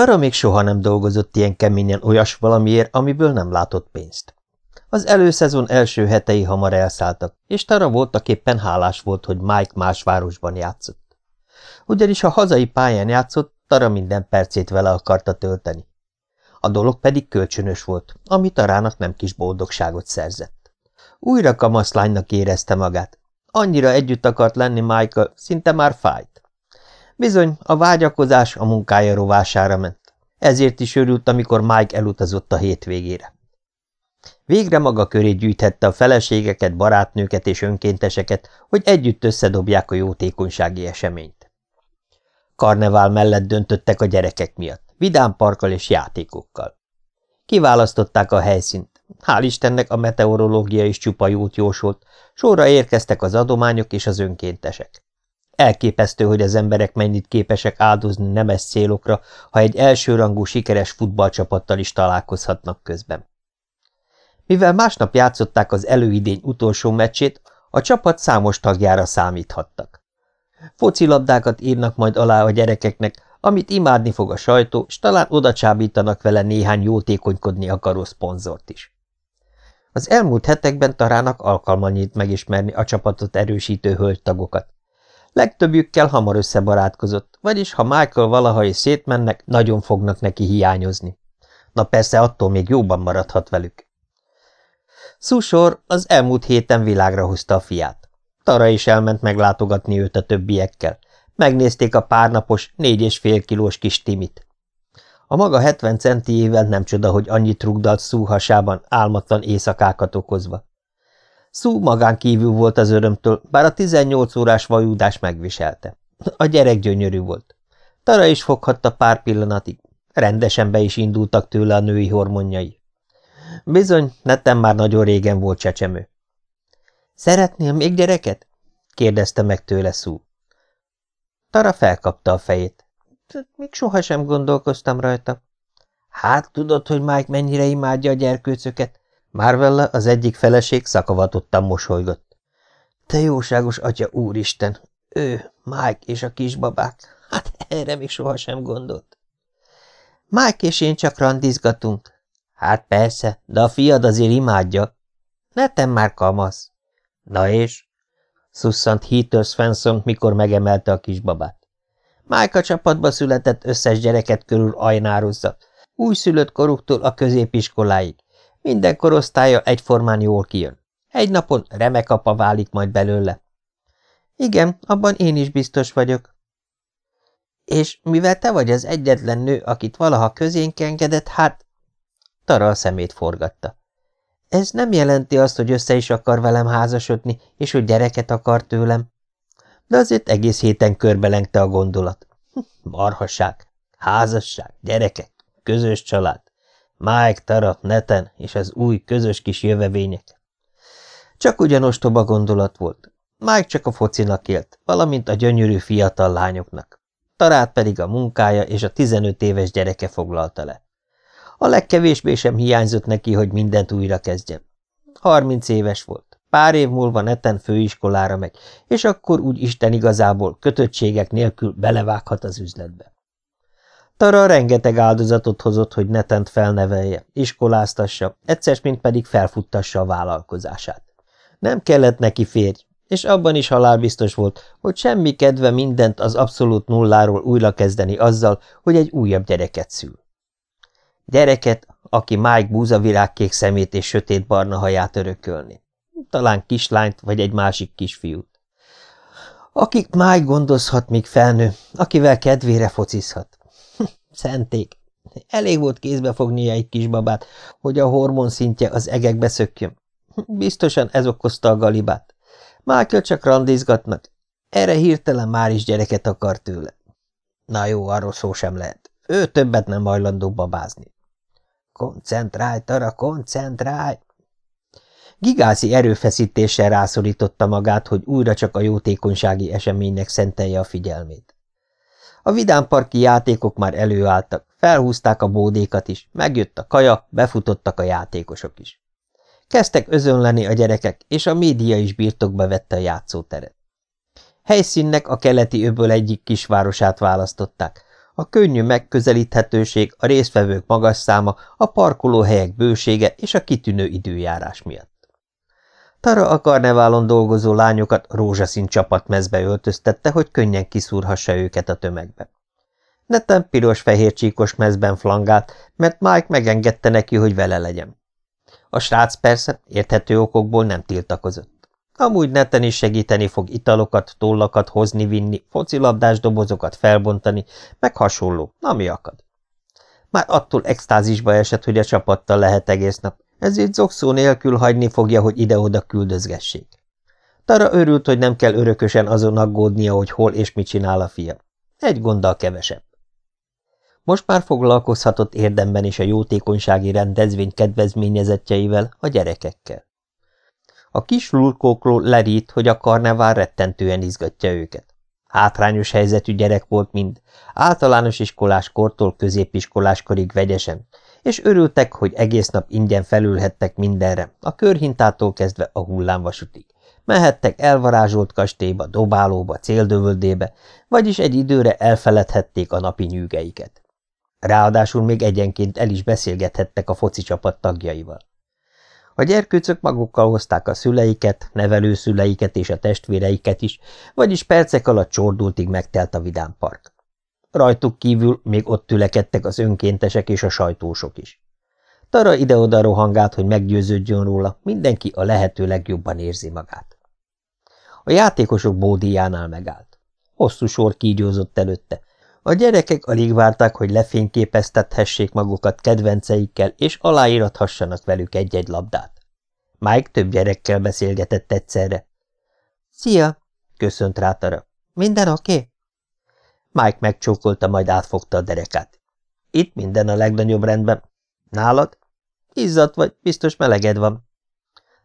Tara még soha nem dolgozott ilyen keményen olyas valamiért, amiből nem látott pénzt. Az előszezon első hetei hamar elszálltak, és Tara voltaképpen hálás volt, hogy Mike más városban játszott. Ugyanis ha hazai pályán játszott, Tara minden percét vele akarta tölteni. A dolog pedig kölcsönös volt, ami Tarának nem kis boldogságot szerzett. Újra kamaszlánynak érezte magát. Annyira együtt akart lenni Michael, szinte már fájt. Bizony, a vágyakozás a munkája rovására ment. Ezért is örült, amikor Mike elutazott a hétvégére. Végre maga köré gyűjthette a feleségeket, barátnőket és önkénteseket, hogy együtt összedobják a jótékonysági eseményt. Karnevál mellett döntöttek a gyerekek miatt, vidám parkkal és játékokkal. Kiválasztották a helyszínt. Hál' Istennek a meteorológia is csupa jót jósolt, sorra érkeztek az adományok és az önkéntesek. Elképesztő, hogy az emberek mennyit képesek áldozni nemes célokra, ha egy elsőrangú sikeres futballcsapattal is találkozhatnak közben. Mivel másnap játszották az előidény utolsó meccsét, a csapat számos tagjára számíthattak. Focilabdákat írnak majd alá a gyerekeknek, amit imádni fog a sajtó, és talán oda csábítanak vele néhány jótékonykodni akaró szponzort is. Az elmúlt hetekben Tarának alkalma nyílt megismerni a csapatot erősítő hölgytagokat. Legtöbbjükkel hamar összebarátkozott, vagyis ha Michael valaha is szétmennek, nagyon fognak neki hiányozni. Na persze attól még jóban maradhat velük. Szusor az elmúlt héten világra hozta a fiát. Tara is elment meglátogatni őt a többiekkel. Megnézték a párnapos, négy és fél kilós kis Timit. A maga 70 centiével nem csoda, hogy annyit rugdalt Szú hasában, álmatlan éjszakákat okozva. Szú magán kívül volt az örömtől, bár a 18 órás vajúdás megviselte. A gyerek gyönyörű volt. Tara is foghatta pár pillanatig. Rendesen be is indultak tőle a női hormonjai. Bizony, netem már nagyon régen volt csecsemő. Szeretnél még gyereket? kérdezte meg tőle Szú. Tara felkapta a fejét. Még sohasem gondolkoztam rajta. Hát tudod, hogy Mike mennyire imádja a gyerkőcöket? Marvella, az egyik feleség szakavatottan mosolygott. Te jóságos atya úristen! Ő, Mike és a kisbabák. Hát erre még sohasem gondolt. Mike és én csak randizgatunk, Hát persze, de a fiad azért imádja. Netem már kamasz. Na és? Szusszant Heater Svensson, mikor megemelte a kisbabát. Májka csapatba született összes gyereket körül ajnározza. Újszülött koruktól a középiskoláig. Minden korosztálya egyformán jól kijön. Egy napon remek apa válik majd belőle. Igen, abban én is biztos vagyok. És mivel te vagy az egyetlen nő, akit valaha közénk engedett, hát Tara a szemét forgatta. Ez nem jelenti azt, hogy össze is akar velem házasodni, és hogy gyereket akar tőlem. De azért egész héten körbelengte a gondolat. Marhasság, házasság, gyerekek, közös család. Mike, Tara, Neten és az új, közös kis jövevények. Csak ugyan ostoba gondolat volt. Mike csak a focinak élt, valamint a gyönyörű fiatal lányoknak. Tarát pedig a munkája és a 15 éves gyereke foglalta le. A legkevésbé sem hiányzott neki, hogy mindent újra kezdjen. Harminc éves volt. Pár év múlva neten főiskolára megy, és akkor úgy Isten igazából kötöttségek nélkül belevághat az üzletbe. Tara rengeteg áldozatot hozott, hogy netent felnevelje, iskoláztassa, egyszer mint pedig felfuttassa a vállalkozását. Nem kellett neki férj, és abban is halálbiztos volt, hogy semmi kedve mindent az abszolút nulláról újra kezdeni azzal, hogy egy újabb gyereket szül. Gyereket, aki Mike búzavirágkék szemét és sötét-barna haját örökölni. Talán kislányt vagy egy másik kisfiút. Akik Mike gondozhat, míg felnő, akivel kedvére focizhat. Szenték! Elég volt kézbe fognia egy kisbabát, hogy a hormon szintje az egekbe szökjön. Biztosan ez okozta a galibát. Michael csak randizgatnak. Erre hirtelen már is gyereket akar tőle. Na jó, arról szó sem lehet. Ő többet nem hajlandó babázni. Koncentrálj, Tara, koncentrálj! Gigászi erőfeszítéssel rászorította magát, hogy újra csak a jótékonysági eseménynek szentelje a figyelmét. A vidámparki játékok már előálltak, felhúzták a bódékat is, megjött a kaja, befutottak a játékosok is. Kezdtek özönleni a gyerekek, és a média is birtokba vette a játszóteret. Helyszínnek a keleti öböl egyik kisvárosát választották, A könnyű megközelíthetőség, a résztvevők magas száma, a parkolóhelyek bősége és a kitűnő időjárás miatt. Tara a karneválon dolgozó lányokat rózsaszín csapatmezbe öltöztette, hogy könnyen kiszúrhassa őket a tömegbe. Neten piros-fehér csíkos mezben flangált, mert Mike megengedte neki, hogy vele legyen. A srác persze érthető okokból nem tiltakozott. Amúgy neten is segíteni fog italokat, tollakat hozni-vinni, focilabdás dobozokat felbontani, meg hasonló, ami akad. Már attól extázisba esett, hogy a csapattal lehet egész nap, ezért zokszó nélkül hagyni fogja, hogy ide-oda küldözgessék. Tara örült, hogy nem kell örökösen azon aggódnia, hogy hol és mit csinál a fia. Egy gonddal kevesebb. Most már foglalkozhatott érdemben is a jótékonysági rendezvény kedvezményezetjeivel, a gyerekekkel. A kis lurkókról lerít, hogy a karnevál rettentően izgatja őket. Hátrányos helyzetű gyerek volt mind, általános iskolás kortól középiskolás korig vegyesen, és örültek, hogy egész nap ingyen felülhettek mindenre, a körhintától kezdve a hullámvasutig. Mehettek elvarázsolt kastélyba, dobálóba, céldövöldébe, vagyis egy időre elfeledhették a napi nyűgeiket. Ráadásul még egyenként el is beszélgethettek a foci csapat tagjaival. A gyerkőcök magukkal hozták a szüleiket, nevelőszüleiket és a testvéreiket is, vagyis percek alatt csordultig megtelt a vidámpark. Rajtuk kívül még ott tülekedtek az önkéntesek és a sajtósok is. Tara ide-oda rohangált, hogy meggyőződjön róla, mindenki a lehető legjobban érzi magát. A játékosok bódíjánál megállt. Hosszú sor kígyózott előtte, a gyerekek alig várták, hogy lefényképeztethessék magukat kedvenceikkel, és aláírathassanak velük egy-egy labdát. Mike több gyerekkel beszélgetett egyszerre. – Szia! – köszönt rá Tara. – Minden oké? Okay? Mike megcsókolta, majd átfogta a derekát. – Itt minden a legnagyobb rendben. Nálad? – Izzadt vagy, biztos meleged van.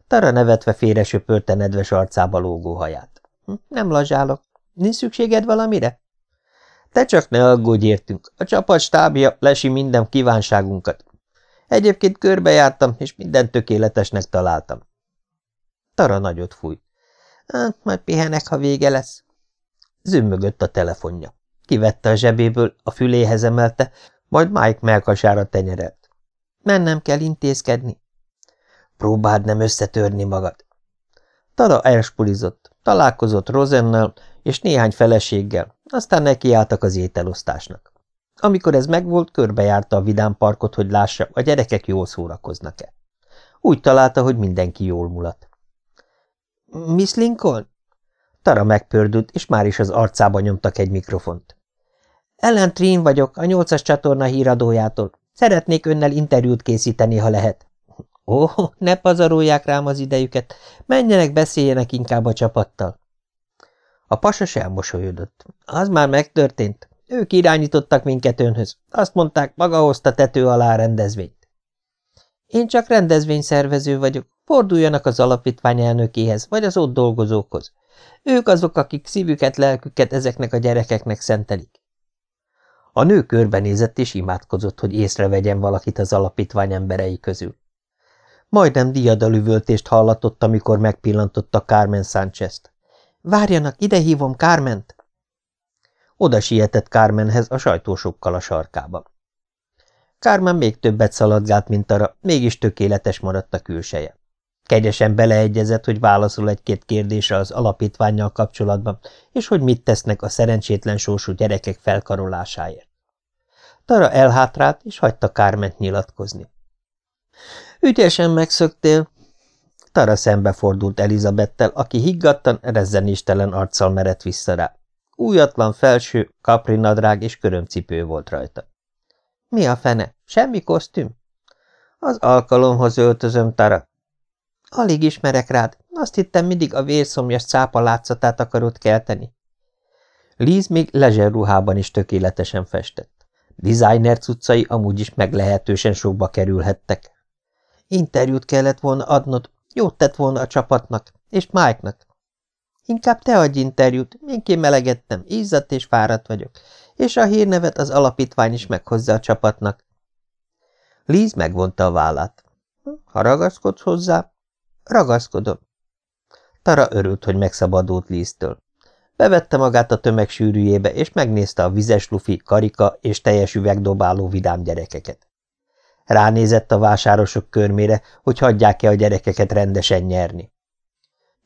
Tara nevetve félre söpörte nedves arcába lógó haját. Hm, – Nem lazsálok. Nincs szükséged valamire? – te csak ne aggódj értünk, a csapat stábja lesi minden kívánságunkat. Egyébként körbejártam, és minden tökéletesnek találtam. Tara nagyot fújt. Hát, majd pihenek, ha vége lesz. Zümmögött a telefonja. Kivette a zsebéből, a füléhez emelte, majd Mike melkasára tenyerelt. Mennem kell intézkedni. Próbáld nem összetörni magad. Tara elspulizott, találkozott Rosennel, és néhány feleséggel, aztán nekiálltak az ételosztásnak. Amikor ez megvolt, körbejárta a vidámparkot, hogy lássa, a gyerekek jól szórakoznak-e. Úgy találta, hogy mindenki jól mulat. – Miss Lincoln? Tara megpördült, és már is az arcába nyomtak egy mikrofont. – Ellen Trin vagyok, a nyolcas csatorna híradójától. Szeretnék önnel interjút készíteni, ha lehet. – Ó, ne pazarolják rám az idejüket, menjenek, beszéljenek inkább a csapattal. A pasas elmosolyodott. Az már megtörtént. Ők irányítottak minket önhöz. Azt mondták, maga hozta tető alá rendezvényt. Én csak rendezvényszervező vagyok. Forduljanak az alapítvány elnökéhez, vagy az ott dolgozókhoz. Ők azok, akik szívüket, lelküket ezeknek a gyerekeknek szentelik. A nő körbenézett és imádkozott, hogy észrevegyen valakit az alapítvány emberei közül. Majdnem diadalüvöltést hallatott, amikor megpillantotta Carmen Sánchez-t. Várjanak, ide hívom Kárment! Oda sietett Kármenhez a sajtósokkal a sarkába. Kármen még többet szaladgált, mint arra, mégis tökéletes maradt a külseje. Kegyesen beleegyezett, hogy válaszol egy-két kérdésre az alapítványjal kapcsolatban, és hogy mit tesznek a szerencsétlen sorsú gyerekek felkarolásáért. Tara elhátrált, és hagyta Kárment nyilatkozni. Ügyesen megszöktél, Tara szembefordult Elizabettel, aki higgadtan, rezzenéstelen arccal merett vissza rá. Újatlan felső, kapri nadrág és körömcipő volt rajta. – Mi a fene? Semmi kosztüm? – Az alkalomhoz öltözöm, Tara. – Alig ismerek rád. Azt hittem, mindig a vérszomjas cápa látszatát akarod kelteni. Liz még lezser ruhában is tökéletesen festett. Designer cuccai amúgy is meglehetősen sokba kerülhettek. Interjút kellett volna adnod, Jót tett volna a csapatnak, és Mike-nak. Inkább te adj interjút, én kimelegettem, izzadt és fáradt vagyok, és a hírnevet az alapítvány is meghozza a csapatnak. Liz megvonta a vállát. Ha ragaszkodsz hozzá, ragaszkodom. Tara örült, hogy megszabadult Liz-től. Bevette magát a tömeg sűrűjébe, és megnézte a vizes lufi, karika és teljes üvegdobáló vidám gyerekeket. Ránézett a vásárosok körmére, hogy hagyják-e a gyerekeket rendesen nyerni.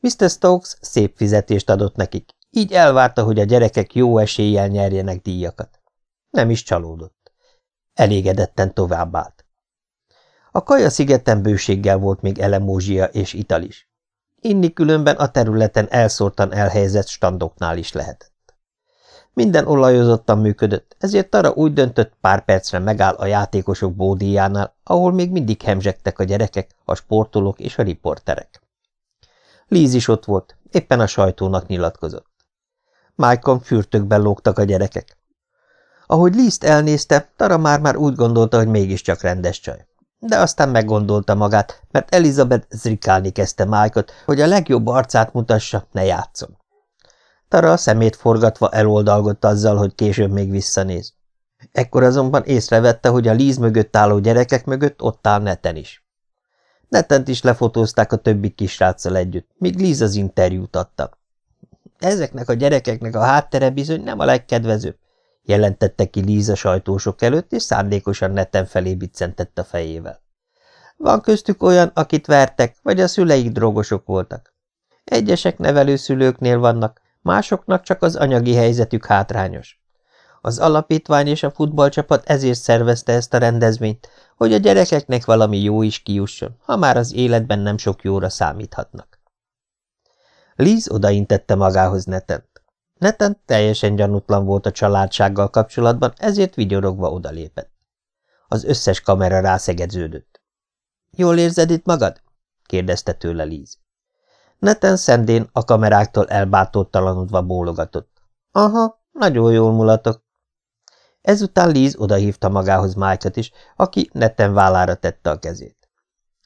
Mr. Stokes szép fizetést adott nekik, így elvárta, hogy a gyerekek jó eséllyel nyerjenek díjakat. Nem is csalódott. Elégedetten továbbált. A kaja szigeten bőséggel volt még elemózsia és ital is. Inni különben a területen elszórtan elhelyezett standoknál is lehetett. Minden olajozottan működött, ezért Tara úgy döntött, pár percre megáll a játékosok bódíjánál, ahol még mindig hemzsegtek a gyerekek, a sportolók és a riporterek. Líz is ott volt, éppen a sajtónak nyilatkozott. Májkon fürtökben lógtak a gyerekek. Ahogy Lízt elnézte, Tara már-már úgy gondolta, hogy mégiscsak rendes csaj. De aztán meggondolta magát, mert Elizabeth zrikálni kezdte Májkot, hogy a legjobb arcát mutassa, ne játszon. Tara a szemét forgatva eloldalgott azzal, hogy később még visszanéz. Ekkor azonban észrevette, hogy a Líz mögött álló gyerekek mögött ott áll Neten is. Netent is lefotózták a többi kisráccal együtt, míg Líz az interjút adta. Ezeknek a gyerekeknek a háttere bizony nem a legkedvezőbb, jelentette ki Líza sajtósok előtt, és szándékosan neten felé biccentett a fejével. Van köztük olyan, akit vertek, vagy a szüleik drogosok voltak. Egyesek nevelőszülőknél vannak, másoknak csak az anyagi helyzetük hátrányos. Az alapítvány és a futballcsapat ezért szervezte ezt a rendezvényt, hogy a gyerekeknek valami jó is kijusson, ha már az életben nem sok jóra számíthatnak. Liz odaintette magához Netent. Neten teljesen gyanútlan volt a családsággal kapcsolatban, ezért vigyorogva odalépett. Az összes kamera rászegedződött. – Jól érzed itt magad? – kérdezte tőle Liz. Neten szendén a kameráktól elbátortalanodva bólogatott. – Aha, nagyon jól mulatok. Ezután Liz odahívta magához mike is, aki Neten vállára tette a kezét.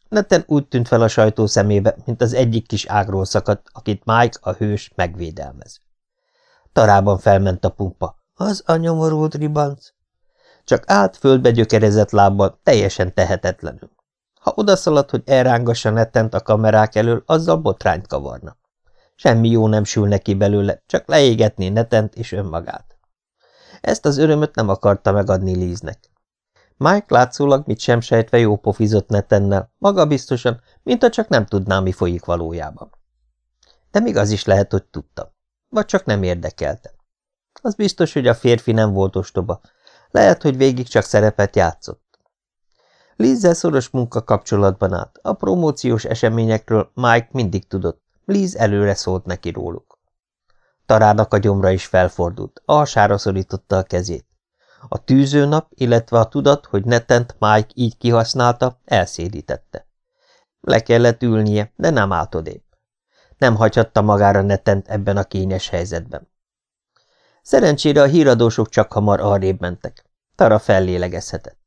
Neten úgy tűnt fel a sajtó szemébe, mint az egyik kis ágról szakadt, akit Mike, a hős, megvédelmez. Tarában felment a pumpa. Az a nyomorult ribanc. Csak állt földbe gyökerezett lábbal, teljesen tehetetlenül. Ha odaszaladt, hogy elrángassa netent a kamerák elől, azzal botrányt kavarna. Semmi jó nem sül neki belőle, csak leégetné netent és önmagát. Ezt az örömöt nem akarta megadni Líznek. Mike látszólag mit sem sejtve jó pofizott netennel, maga biztosan, mintha csak nem tudná, mi folyik valójában. De még az is lehet, hogy tudta. Vagy csak nem érdekelte. Az biztos, hogy a férfi nem volt ostoba. Lehet, hogy végig csak szerepet játszott. Lizzel szoros munka kapcsolatban állt. A promóciós eseményekről Mike mindig tudott. Liz előre szólt neki róluk. Tarának a gyomra is felfordult, alsára szorította a kezét. A tűzőnap, illetve a tudat, hogy netent Mike így kihasználta, elszédítette. Le kellett ülnie, de nem állt odébb. Nem hagyhatta magára netent ebben a kényes helyzetben. Szerencsére a híradósok csak hamar arrébb mentek. Tara fellélegezhetett.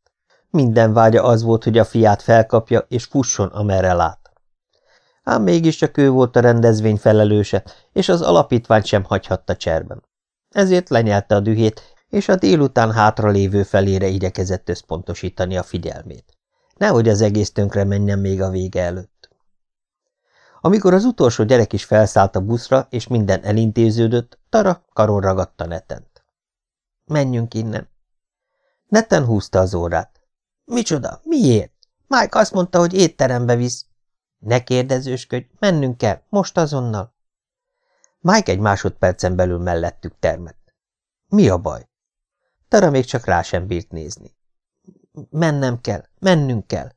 Minden vágya az volt, hogy a fiát felkapja, és fusson, amerre lát. Ám mégiscsak ő volt a rendezvény felelőse, és az alapítvány sem hagyhatta cserben. Ezért lenyelte a dühét, és a délután hátra lévő felére igyekezett összpontosítani a figyelmét. Nehogy az egész tönkre menjen még a vége előtt. Amikor az utolsó gyerek is felszállt a buszra, és minden elintéződött, Tara karon ragadta Netent. Menjünk innen. Neten húzta az órát. Micsoda? Miért? Mike azt mondta, hogy étterembe visz. Ne kérdezősködj, mennünk kell, most azonnal. Mike egy másodpercen belül mellettük termett. Mi a baj? Tara még csak rá sem bírt nézni. Mennem kell, mennünk kell.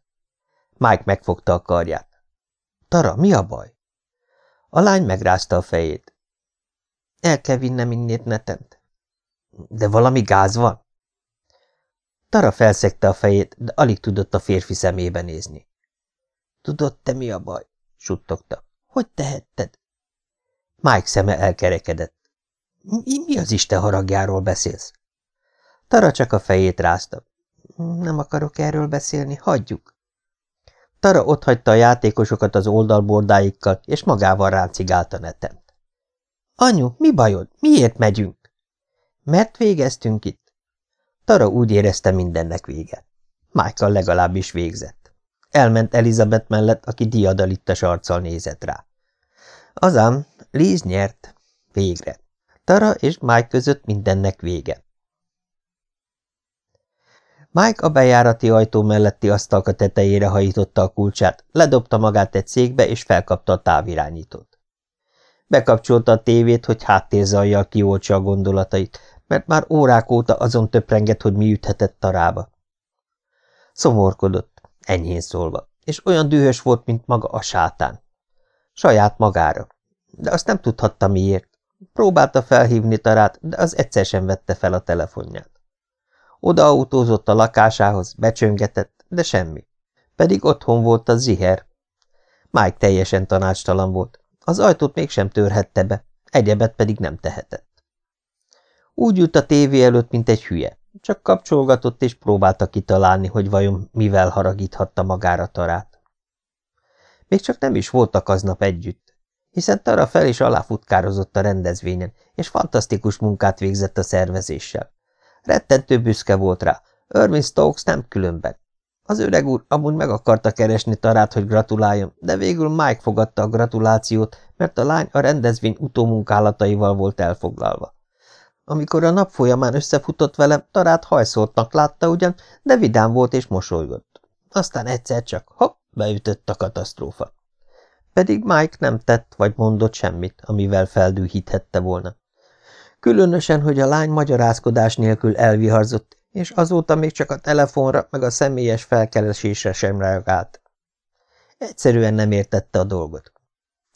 Mike megfogta a karját. Tara, mi a baj? A lány megrázta a fejét. El kell vinnem innét netent. De valami gáz van? Tara felszegte a fejét, de alig tudott a férfi szemébe nézni. Tudod te, mi a baj? suttogta. Hogy tehetted? Mike szeme elkerekedett. Mi, mi az Isten haragjáról beszélsz? Tara csak a fejét rázta. Nem akarok erről beszélni, hagyjuk. Tara otthagyta a játékosokat az oldalbordáikkal, és magával ráncigálta netent. Anyu, mi bajod? Miért megyünk? Mert végeztünk itt. Tara úgy érezte mindennek vége. Michael legalábbis végzett. Elment Elizabeth mellett, aki diadalittas arccal nézett rá. Azám, Liz nyert. Végre. Tara és Mike között mindennek vége. Mike a bejárati ajtó melletti asztalka tetejére hajította a kulcsát, ledobta magát egy székbe, és felkapta a távirányítót. Bekapcsolta a tévét, hogy háttérzajjal kioltsa a gondolatait, mert már órák óta azon töprengett, hogy mi üthetett tarába. Szomorkodott, enyhén szólva, és olyan dühös volt, mint maga a sátán. Saját magára. De azt nem tudhatta miért. Próbálta felhívni Tarát, de az egyszer sem vette fel a telefonját. Odaautózott a lakásához, becsöngetett, de semmi. Pedig otthon volt a ziher. Mike teljesen tanácstalan volt. Az ajtót mégsem törhette be, egyebet pedig nem tehetett. Úgy ült a tévé előtt, mint egy hülye. Csak kapcsolgatott és próbálta kitalálni, hogy vajon mivel haragíthatta magára Tarát. Még csak nem is voltak aznap együtt, hiszen Tara fel is aláfutkározott a rendezvényen, és fantasztikus munkát végzett a szervezéssel. Rettentő büszke volt rá, Irving Stokes nem különben. Az öreg úr amúgy meg akarta keresni Tarát, hogy gratuláljon, de végül Mike fogadta a gratulációt, mert a lány a rendezvény utómunkálataival volt elfoglalva. Amikor a nap folyamán összefutott velem, Tarát hajszoltnak látta ugyan, de vidám volt és mosolygott. Aztán egyszer csak, hopp, beütött a katasztrófa. Pedig Mike nem tett vagy mondott semmit, amivel feldűhíthette volna. Különösen, hogy a lány magyarázkodás nélkül elviharzott, és azóta még csak a telefonra meg a személyes felkeresésre sem reagált. Egyszerűen nem értette a dolgot.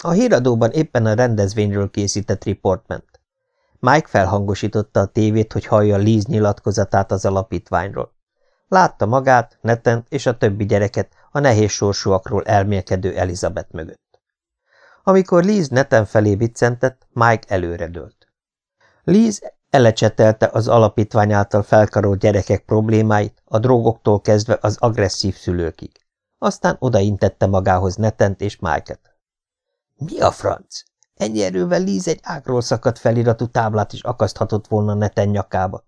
A híradóban éppen a rendezvényről készített riport ment. Mike felhangosította a tévét, hogy hallja Liz nyilatkozatát az alapítványról. Látta magát, Neten és a többi gyereket a nehéz sorsúakról elmélkedő Elizabeth mögött. Amikor Liz Neten felé viccentett, Mike előre dőlt. Liz elecsetelte az alapítvány által felkarolt gyerekek problémáit, a drogoktól kezdve az agresszív szülőkig. Aztán odaintette magához Netent és Mike-et. – Mi a franc? Ennyi erővel Liz egy ágról szakadt feliratú táblát is akaszthatott volna Neten nyakába.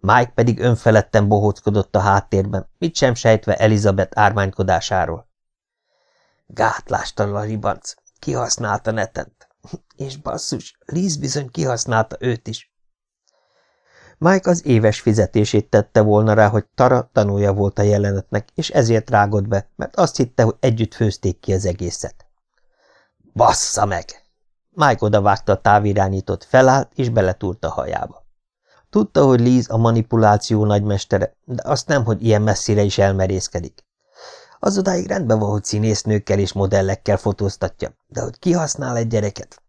Mike pedig önfeledten bohóckodott a háttérben, mit sem sejtve Elizabeth ármánykodásáról. Gátlástalan ribanc, kihasználta Netent. És basszus, Liz bizony kihasználta őt is. Mike az éves fizetését tette volna rá, hogy Tara tanulja volt a jelenetnek, és ezért rágott be, mert azt hitte, hogy együtt főzték ki az egészet. Bassza meg! Mike odavágta a távirányítót, felállt, és beletúrt a hajába. Tudta, hogy Liz a manipuláció nagymestere, de azt nem, hogy ilyen messzire is elmerészkedik. Az odáig rendben van, hogy színésznőkkel és modellekkel fotóztatja, de hogy kihasznál egy gyereket,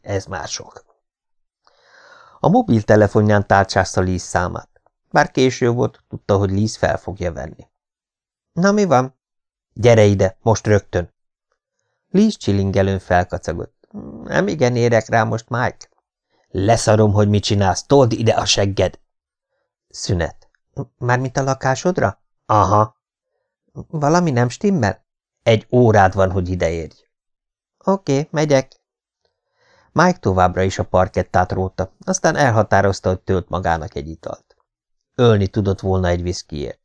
ez már sok. A mobiltelefonján tárcsázta Liz számát. Bár késő volt, tudta, hogy Liz fel fogja venni. Na, mi van? Gyere ide, most rögtön. Liz csilingelőn felkacagott. Nem igen érek rá most, Mike. Leszarom, hogy mit csinálsz, told ide a segged. Szünet. Mármint a lakásodra? Aha. Valami nem stimmel? Egy órád van, hogy ideérj. Oké, okay, megyek. Mike továbbra is a parkettát rótta, aztán elhatározta, hogy tölt magának egy italt. Ölni tudott volna egy viszkiért.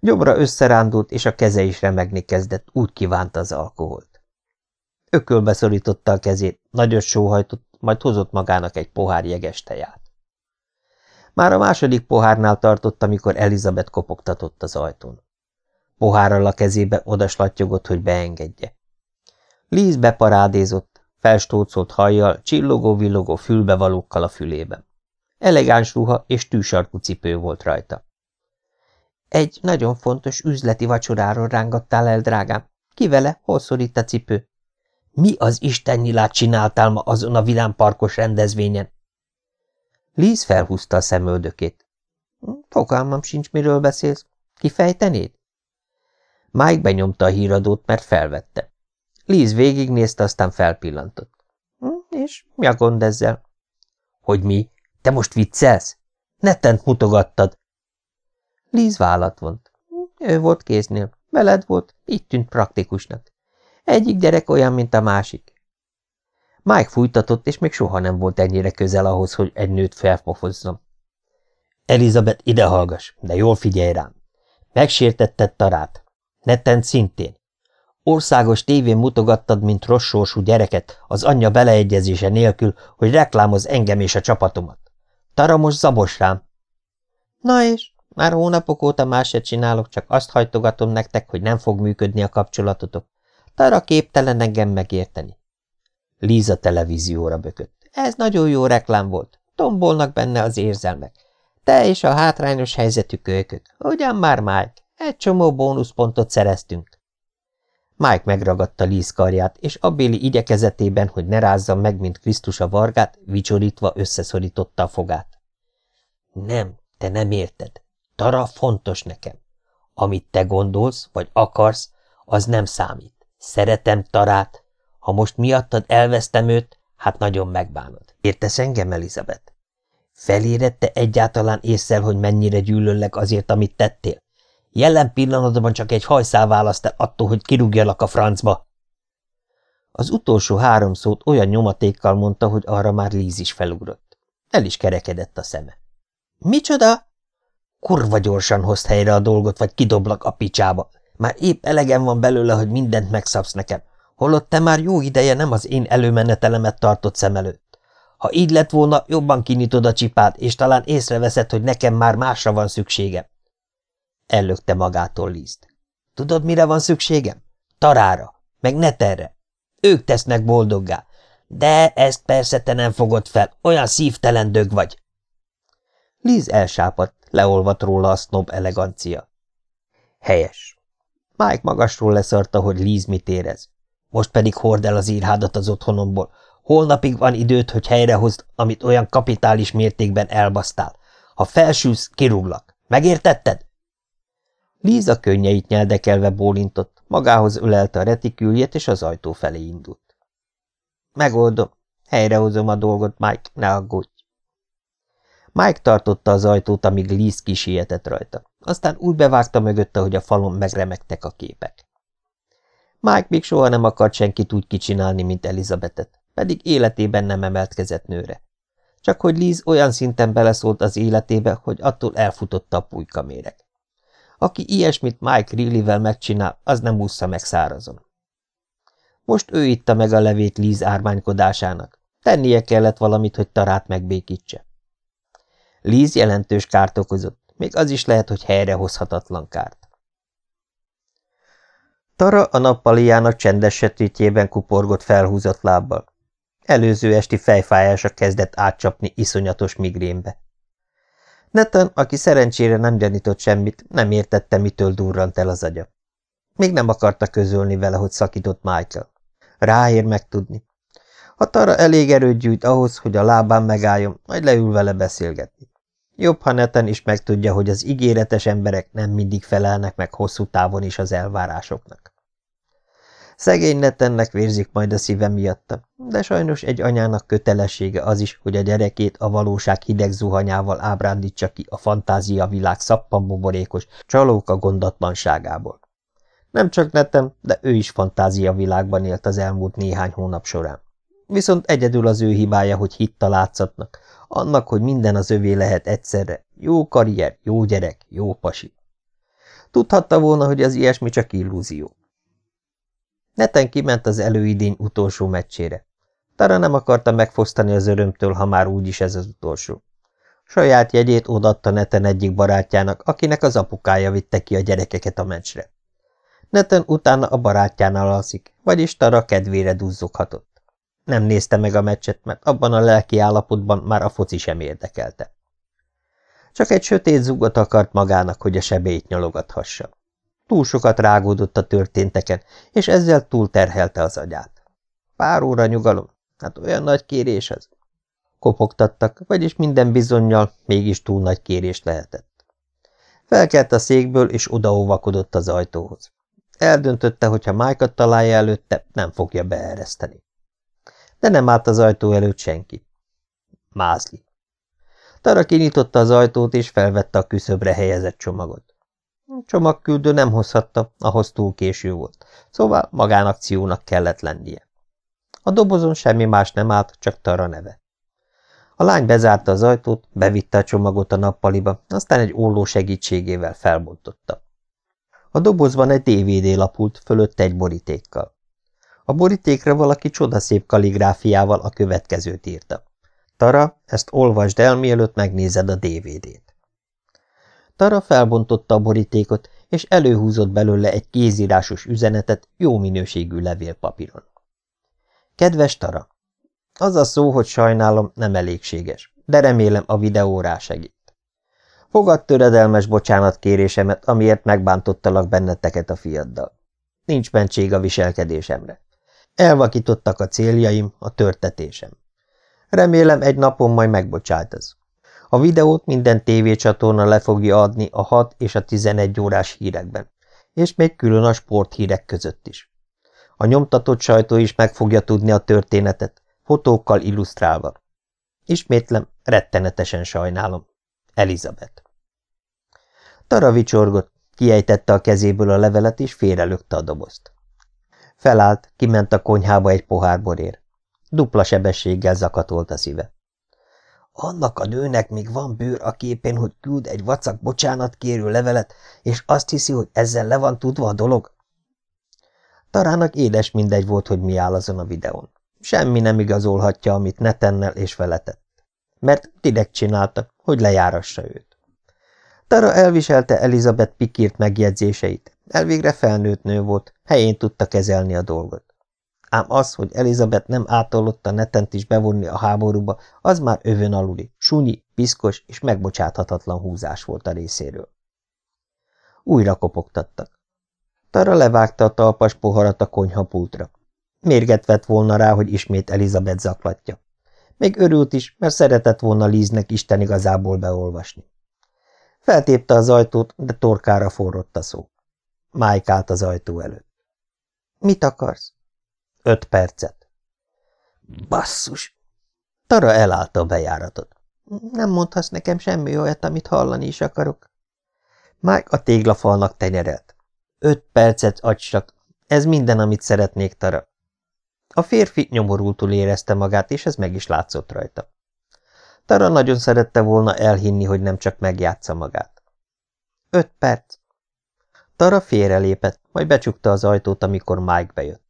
Gyomra összerándult, és a keze is remegni kezdett, úgy kívánta az alkoholt. Ökölbe szorította a kezét, nagyot sóhajtott, majd hozott magának egy pohár jeges teját. Már a második pohárnál tartott, amikor Elizabeth kopogtatott az ajtón. Pohárral a kezébe odaslattyogott, hogy beengedje. Liz beparádézott, felstócolt hajjal, csillogó-villogó fülbevalókkal a fülében. Elegáns ruha és tűsarkú cipő volt rajta. Egy nagyon fontos üzleti vacsoráról rángattál el, drágám. Ki vele? Hol szorít a cipő? Mi az Isten nyilát csináltál ma azon a vidámparkos rendezvényen? Liz felhúzta a szemöldökét. Fogalmam sincs, miről beszélsz. Kifejtenéd? Mike benyomta a híradót, mert felvette. Liz végignézte, aztán felpillantott. Hm, és mi a gond ezzel? Hogy mi? Te most viccelsz? Netent mutogattad. Liz vállat vont. Hm, ő volt kéznél. Veled volt, így tűnt praktikusnak. Egyik gyerek olyan, mint a másik. Mike fújtatott, és még soha nem volt ennyire közel ahhoz, hogy egy nőt felpofozzon. Elizabeth, ide hallgass, de jól figyelj rám. Megsértetted Tarát. Netent szintén. Országos tévén mutogattad, mint rossorsú gyereket, az anyja beleegyezése nélkül, hogy reklámoz engem és a csapatomat. Tara most zabos rám. Na és? Már hónapok óta más se csinálok, csak azt hajtogatom nektek, hogy nem fog működni a kapcsolatotok. Tara képtelen engem megérteni. Líza televízióra bökött. Ez nagyon jó reklám volt. Tombolnak benne az érzelmek. Te és a hátrányos helyzetű kölykök. Ugyan már, Mike? Egy csomó bónuszpontot szereztünk. Mike megragadta Liz karját, és abbéli igyekezetében, hogy ne rázzam meg, mint Krisztus a vargát, vicsorítva összeszorította a fogát. Nem, te nem érted. Tara fontos nekem. Amit te gondolsz, vagy akarsz, az nem számít. Szeretem Tarát. Ha most miattad elvesztem őt, hát nagyon megbánod. Értesz engem, Elizabeth? Feléredte egyáltalán észre, hogy mennyire gyűlöllek azért, amit tettél? Jelen pillanatban csak egy hajszál választ el attól, hogy kirúgjalak a francba. Az utolsó három szót olyan nyomatékkal mondta, hogy arra már Líz is felugrott. El is kerekedett a szeme. – Micsoda? Kurva gyorsan hozd helyre a dolgot, vagy kidoblak a picsába. Már épp elegem van belőle, hogy mindent megszabsz nekem, holott te már jó ideje nem az én előmenetelemet tartott szem előtt. Ha így lett volna, jobban kinyitod a csipát, és talán észreveszed, hogy nekem már másra van szükségem. Ellökte magától Lízt. Tudod, mire van szükségem? Tarára, meg Neterre. Ők tesznek boldoggá. De ezt persze te nem fogod fel, olyan szívtelen dög vagy. Liz elsápadt, leolvadt róla a snob elegancia. Helyes. Mike magasról leszarta, hogy Liz mit érez. Most pedig hord el az írhádat az otthonomból. Holnapig van időt, hogy helyrehozd, amit olyan kapitális mértékben elbasztál. Ha felsülsz, kirúglak. Megértetted? Líza könnyeit nyeldekelve bólintott, magához ölelte a retiküljét, és az ajtó felé indult. Megoldom. Helyrehozom a dolgot, Mike, ne aggódj. Mike tartotta az ajtót, amíg Liz kisietett rajta. Aztán úgy bevágta mögötte, hogy a falon megremegtek a képek. Mike még soha nem akart senkit úgy kicsinálni, mint Elizabetet, pedig életében nem emeltkezett nőre. Csak hogy Liz olyan szinten beleszólt az életébe, hogy attól elfutotta a pulyka méreg. Aki ilyesmit Mike Rillivel megcsinál, az nem ússza meg szárazon. Most ő itta meg a levét Liz ármánykodásának. Tennie kellett valamit, hogy Tarát megbékítse. Liz jelentős kárt okozott, még az is lehet, hogy helyrehozhatatlan kárt. Tara a nappaliának csendes sötétjében kuporgott felhúzott lábbal. Előző esti fejfájása kezdett átcsapni iszonyatos migrénbe. Nathan, aki szerencsére nem gyanított semmit, nem értette, mitől durrant el az agya. Még nem akarta közölni vele, hogy szakított Michael. Ráér megtudni. Ha Tara elég erőt gyűjt ahhoz, hogy a lábán megálljon, majd leül vele beszélgetni. Jobb, ha Neten is megtudja, hogy az ígéretes emberek nem mindig felelnek meg hosszú távon is az elvárásoknak. Szegény Netennek vérzik majd a szíve miatta, de sajnos egy anyának kötelessége az is, hogy a gyerekét a valóság hideg zuhanyával ábrándítsa ki a fantázia világ szappanboborékos csalóka gondatlanságából. Nem csak Netem, de ő is fantázia világban élt az elmúlt néhány hónap során. Viszont egyedül az ő hibája, hogy hitt a látszatnak, annak, hogy minden az övé lehet egyszerre, jó karrier, jó gyerek, jó pasi. Tudhatta volna, hogy az ilyesmi csak illúzió. Neten kiment az előidény utolsó meccsére. Tara nem akarta megfosztani az örömtől, ha már úgyis ez az utolsó. Saját jegyét odatta Neten egyik barátjának, akinek az apukája vitte ki a gyerekeket a meccsre. Neten utána a barátjánál alszik, vagyis Tara kedvére duzzoghatott. Nem nézte meg a meccset, mert abban a lelki állapotban már a foci sem érdekelte. Csak egy sötét zugot akart magának, hogy a sebét nyalogathassa. Túl sokat rágódott a történteken, és ezzel túl terhelte az agyát. Pár óra nyugalom, hát olyan nagy kérés az. Kopogtattak, vagyis minden bizonyal mégis túl nagy kérés lehetett. Felkelt a székből, és odaóvakodott az ajtóhoz. Eldöntötte, hogy ha Májkat találja előtte, nem fogja beereszteni. De nem állt az ajtó előtt senki. Mázli. Tara kinyitotta az ajtót, és felvette a küszöbre helyezett csomagot. Csomagküldő nem hozhatta, ahhoz túl késő volt, szóval magánakciónak kellett lennie. A dobozon semmi más nem állt, csak Tara neve. A lány bezárta az ajtót, bevitte a csomagot a nappaliba, aztán egy olló segítségével felbontotta. A dobozban egy DVD lapult, fölött egy borítékkal. A borítékra valaki csodaszép kaligráfiával a következőt írta. Tara, ezt olvasd el, mielőtt megnézed a DVD-t. Tara felbontotta a borítékot, és előhúzott belőle egy kézírásos üzenetet jó minőségű levélpapíron. Kedves Tara! Az a szó, hogy sajnálom, nem elégséges, de remélem a videó segít. Fogad töredelmes bocsánat kérésemet, amiért megbántottalak benneteket a fiaddal. Nincs mentség a viselkedésemre. Elvakítottak a céljaim, a törtetésem. Remélem egy napon majd megbocsájtasz. A videót minden tévécsatorna le fogja adni a 6 és a 11 órás hírekben, és még külön a sporthírek között is. A nyomtatott sajtó is meg fogja tudni a történetet, fotókkal illusztrálva. Ismétlem, rettenetesen sajnálom. Elizabeth. Tara vicsorgott, kiejtette a kezéből a levelet, és félrelökte a dobozt. Felállt, kiment a konyhába egy pohár borér. Dupla sebességgel zakatolt a szíve. Annak a nőnek még van bőr a képén, hogy küld egy vacak bocsánat kérő levelet, és azt hiszi, hogy ezzel le van tudva a dolog? Tarának édes mindegy volt, hogy mi áll azon a videón. Semmi nem igazolhatja, amit netennel és vele tett. Mert direkt csinálta, hogy lejárassa őt. Tara elviselte Elizabeth Pikírt megjegyzéseit. Elvégre felnőtt nő volt, helyén tudta kezelni a dolgot. Ám az, hogy Elizabeth nem átollotta netent is bevonni a háborúba, az már övön aluli, sunyi, piszkos és megbocsáthatatlan húzás volt a részéről. Újra kopogtattak. Tara levágta a talpas poharat a konyhapultra. Mérget vett volna rá, hogy ismét Elizabeth zaklatja. Még örült is, mert szeretett volna Líznek Isten igazából beolvasni. Feltépte az ajtót, de torkára forrott a szó. Mike állt az ajtó előtt. – Mit akarsz? – Öt percet. – Basszus! Tara elállta a bejáratot. – Nem mondhatsz nekem semmi olyat, amit hallani is akarok. Mike a téglafalnak tenyerelt. – Öt percet adj. Ez minden, amit szeretnék, Tara. A férfi nyomorultul érezte magát, és ez meg is látszott rajta. Tara nagyon szerette volna elhinni, hogy nem csak megjátsza magát. Öt perc. Tara félrelépett, majd becsukta az ajtót, amikor Mike bejött.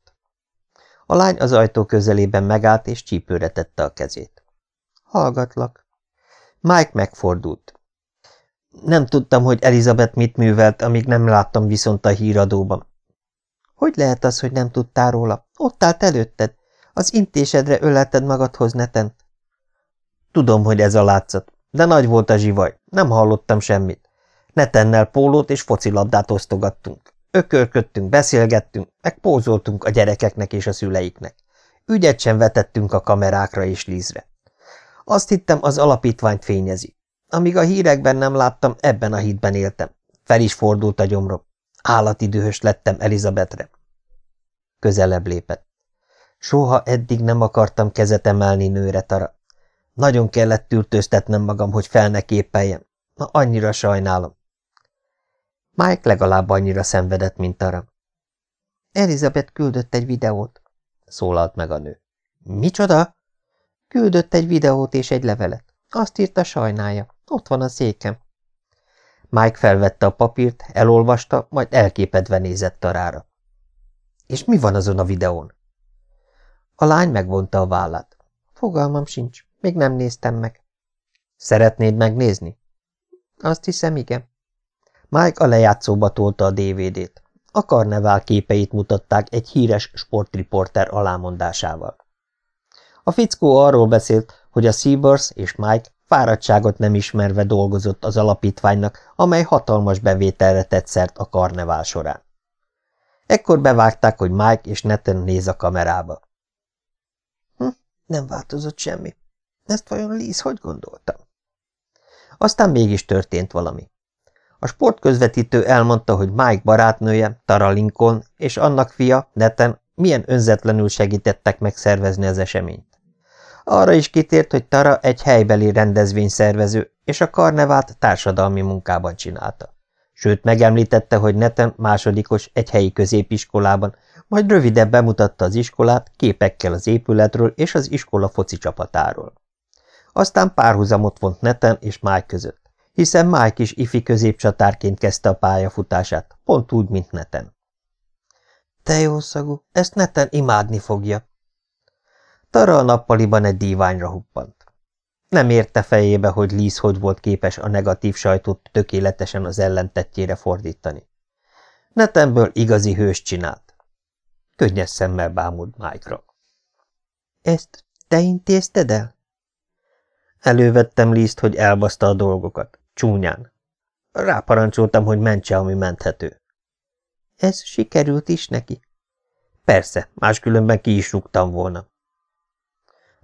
A lány az ajtó közelében megállt, és csípőre tette a kezét. Hallgatlak. Mike megfordult. Nem tudtam, hogy Elizabeth mit művelt, amíg nem láttam viszont a híradóban. Hogy lehet az, hogy nem tudtál róla? Ott állt előtted. Az intésedre ölelted magadhoz netent. Tudom, hogy ez a látszat, de nagy volt a zsivaj, nem hallottam semmit. Netennel pólót és focilabdát osztogattunk. Ökörködtünk, beszélgettünk, meg pózoltunk a gyerekeknek és a szüleiknek. Ügyet sem vetettünk a kamerákra és lízre. Azt hittem, az alapítványt fényezi. Amíg a hírekben nem láttam, ebben a hitben éltem. Fel is fordult a gyomrom. Állati dühös lettem Elizabetre. Közelebb lépett. Soha eddig nem akartam kezet emelni nőre, Tara. Nagyon kellett tűrtőztetnem magam, hogy fel ne képeljem. Na, annyira sajnálom. Mike legalább annyira szenvedett, mint Tara. Elizabeth küldött egy videót, szólalt meg a nő. Micsoda? Küldött egy videót és egy levelet. Azt írta, sajnálja. Ott van a székem. Mike felvette a papírt, elolvasta, majd elképedve nézett Tarára. És mi van azon a videón? A lány megvonta a vállát. Fogalmam sincs, még nem néztem meg. Szeretnéd megnézni? Azt hiszem, igen. Mike a lejátszóba tolta a DVD-t. A karnevál képeit mutatták egy híres sportriporter alámondásával. A fickó arról beszélt, hogy a Seabers és Mike fáradtságot nem ismerve dolgozott az alapítványnak, amely hatalmas bevételre tett szert a karnevál során. Ekkor bevágták, hogy Mike és Nathan néz a kamerába. Hm, nem változott semmi. Ezt vajon Liz hogy gondoltam? Aztán mégis történt valami. A sportközvetítő elmondta, hogy Mike barátnője, Tara Lincoln, és annak fia, Nathan milyen önzetlenül segítettek megszervezni az eseményt. Arra is kitért, hogy Tara egy helybeli rendezvényszervező, és a karnevált társadalmi munkában csinálta. Sőt, megemlítette, hogy Neten másodikos egy helyi középiskolában, majd rövidebb bemutatta az iskolát képekkel az épületről és az iskola foci csapatáról. Aztán párhuzamot vont Neten és Mike között, hiszen Mike is ifi középcsatárként kezdte a pályafutását, pont úgy, mint Neten. Te jó szagú, ezt Neten imádni fogja. Tara a nappaliban egy díványra huppant. Nem érte fejébe, hogy Liz hogy volt képes a negatív sajtót tökéletesen az ellentetjére fordítani. Netenből igazi hős csinált. Könnyes szemmel bámult Mike-ra. – Ezt te intézted el? Elővettem Liszt, hogy elbaszta a dolgokat. Csúnyán. Ráparancsoltam, hogy mentse, ami menthető. Ez sikerült is neki? Persze, máskülönben ki is rúgtam volna.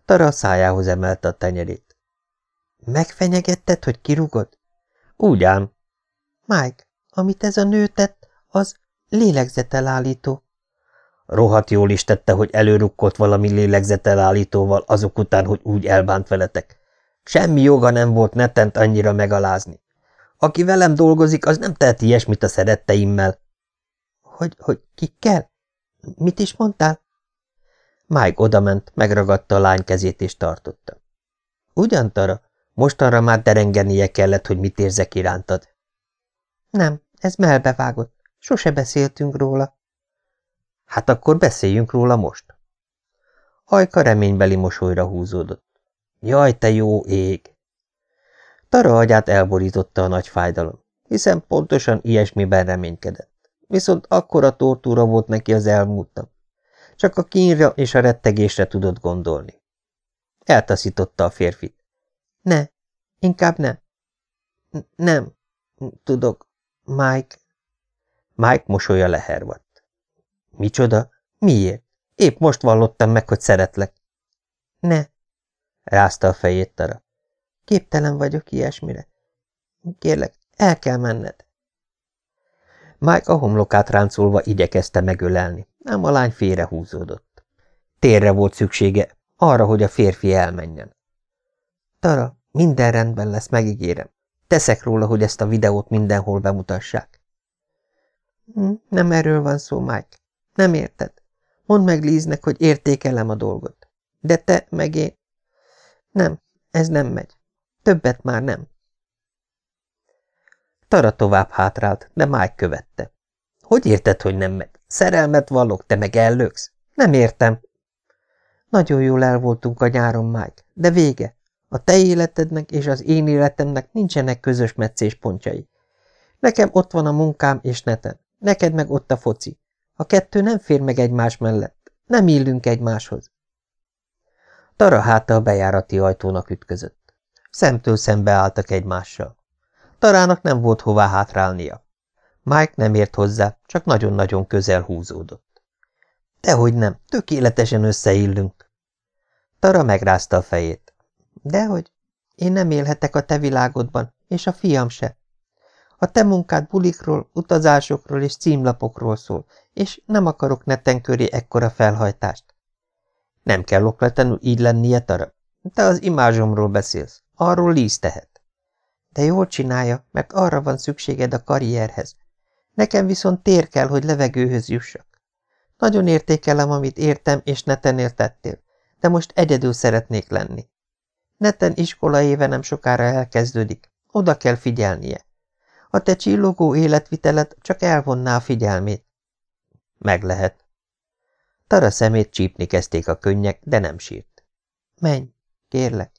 Tara a szájához emelte a tenyerét. Megfenyegetted, hogy kirúgod? Úgy ám. Mike, amit ez a nő tett, az lélegzetelállító. Rohat jól is tette, hogy előrukkolt valami lélegzetelállítóval azok után, hogy úgy elbánt veletek. Semmi joga nem volt netent annyira megalázni. Aki velem dolgozik, az nem tehet ilyesmit a szeretteimmel. Hogy, hogy ki kell? Mit is mondtál? Mike odament, megragadta a lány kezét és tartotta. Ugyan, Tara, mostanra már derengenie kellett, hogy mit érzek irántad. Nem, ez melbevágott. Sose beszéltünk róla. Hát akkor beszéljünk róla most. Hajka reménybeli mosolyra húzódott. Jaj, te jó ég! Tara agyát elborította a nagy fájdalom, hiszen pontosan ilyesmiben reménykedett. Viszont akkora tortúra volt neki az elmúlt. Csak a kínra és a rettegésre tudott gondolni. Eltaszította a férfit. Ne, inkább nem. N nem, tudok, Mike. Mike mosolya lehervadt. Micsoda? Miért? Épp most vallottam meg, hogy szeretlek. Ne, rázta a fejét Tara. Képtelen vagyok ilyesmire. Kérlek, el kell menned. Mike a homlokát ráncolva igyekezte megölelni, ám a lány félrehúzódott. Térre volt szüksége, arra, hogy a férfi elmenjen. Tara, minden rendben lesz, megígérem. Teszek róla, hogy ezt a videót mindenhol bemutassák. Hm, nem erről van szó, Mike. Nem érted. Mondd meg Líznek, hogy értékelem a dolgot. De te, meg én... Nem, ez nem megy. Többet már nem. Tara tovább hátrált, de Mike követte. Hogy érted, hogy nem megy? Szerelmet vallok, te meg ellöksz? Nem értem. Nagyon jól el voltunk a nyáron, Mike, de vége. A te életednek és az én életemnek nincsenek közös meccéspontjai. Nekem ott van a munkám és neten, neked meg ott a foci. A kettő nem fér meg egymás mellett. Nem illünk egymáshoz. Tara háta a bejárati ajtónak ütközött. Szemtől szembe álltak egymással. Tarának nem volt hová hátrálnia. Mike nem ért hozzá, csak nagyon-nagyon közel húzódott. Dehogy nem, tökéletesen összeillünk. Tara megrázta a fejét. Dehogy? Én nem élhetek a te világodban, és a fiam se. A te munkád bulikról, utazásokról és címlapokról szól, és nem akarok neten köré ekkora felhajtást. Nem kell okvetlenül így lennie, Tara. Te az imázsomról beszélsz. Arról Líz tehet. De jól csinálja, mert arra van szükséged a karrierhez. Nekem viszont tér kell, hogy levegőhöz jussak. Nagyon értékelem, amit értem és neten értettél, de most egyedül szeretnék lenni. Neten iskola éve nem sokára elkezdődik. Oda kell figyelnie. A te csillogó életvitelet csak elvonná a figyelmét. Meg lehet. Tara szemét csípni kezdték a könnyek, de nem sírt. Menj, kérlek.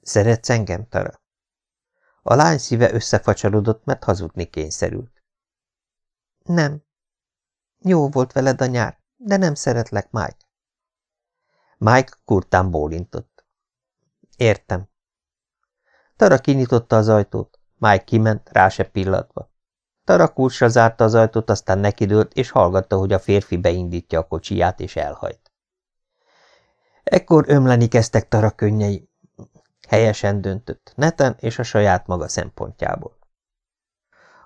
Szeretsz engem, Tara? A lány szíve összefacsarodott, mert hazudni kényszerült. Nem. Jó volt veled a nyár, de nem szeretlek, Mike. Mike kurtán bólintott. Értem. Tara kinyitotta az ajtót, Mike kiment, rá se pillatva. Tara kursra zárta az ajtót, aztán nekidőlt, és hallgatta, hogy a férfi beindítja a kocsiját, és elhajt. Ekkor ömleni kezdtek Tara könnyei. Helyesen döntött, neten és a saját maga szempontjából.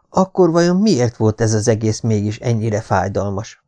Akkor vajon miért volt ez az egész mégis ennyire fájdalmas?